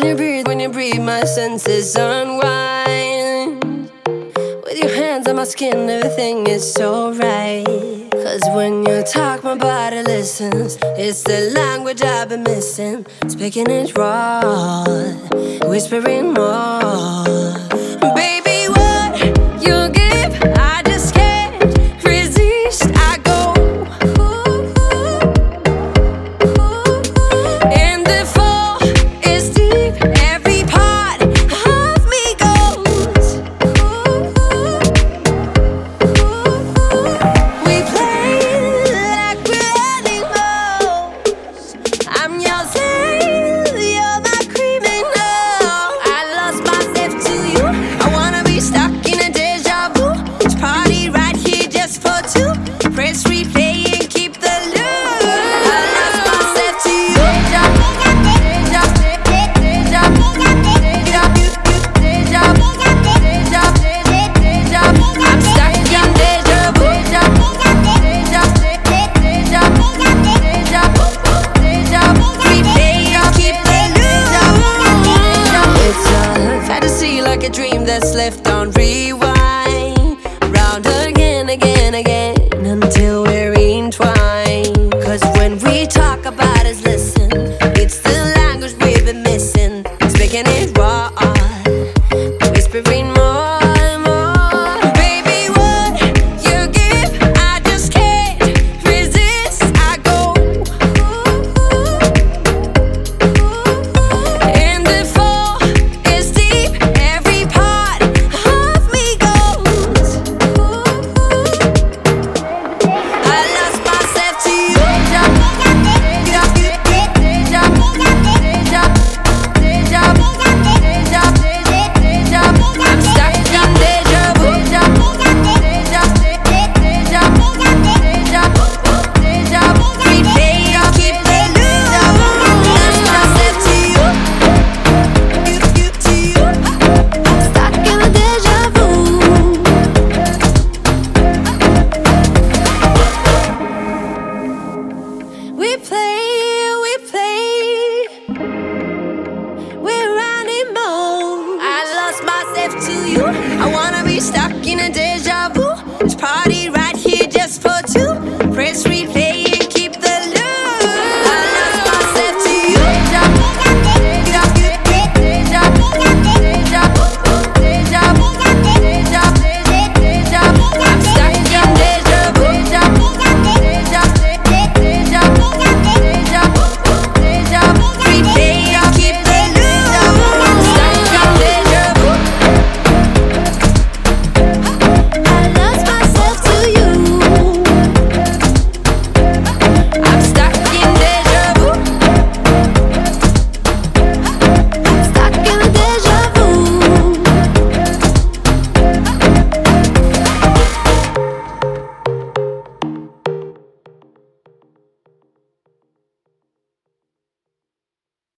breathe, when you breathe, my senses unwind. With your hands on my skin, everything is so right. Cause when you talk, my body listens. It's the language I've been missing. Speaking it raw, whispering more. we were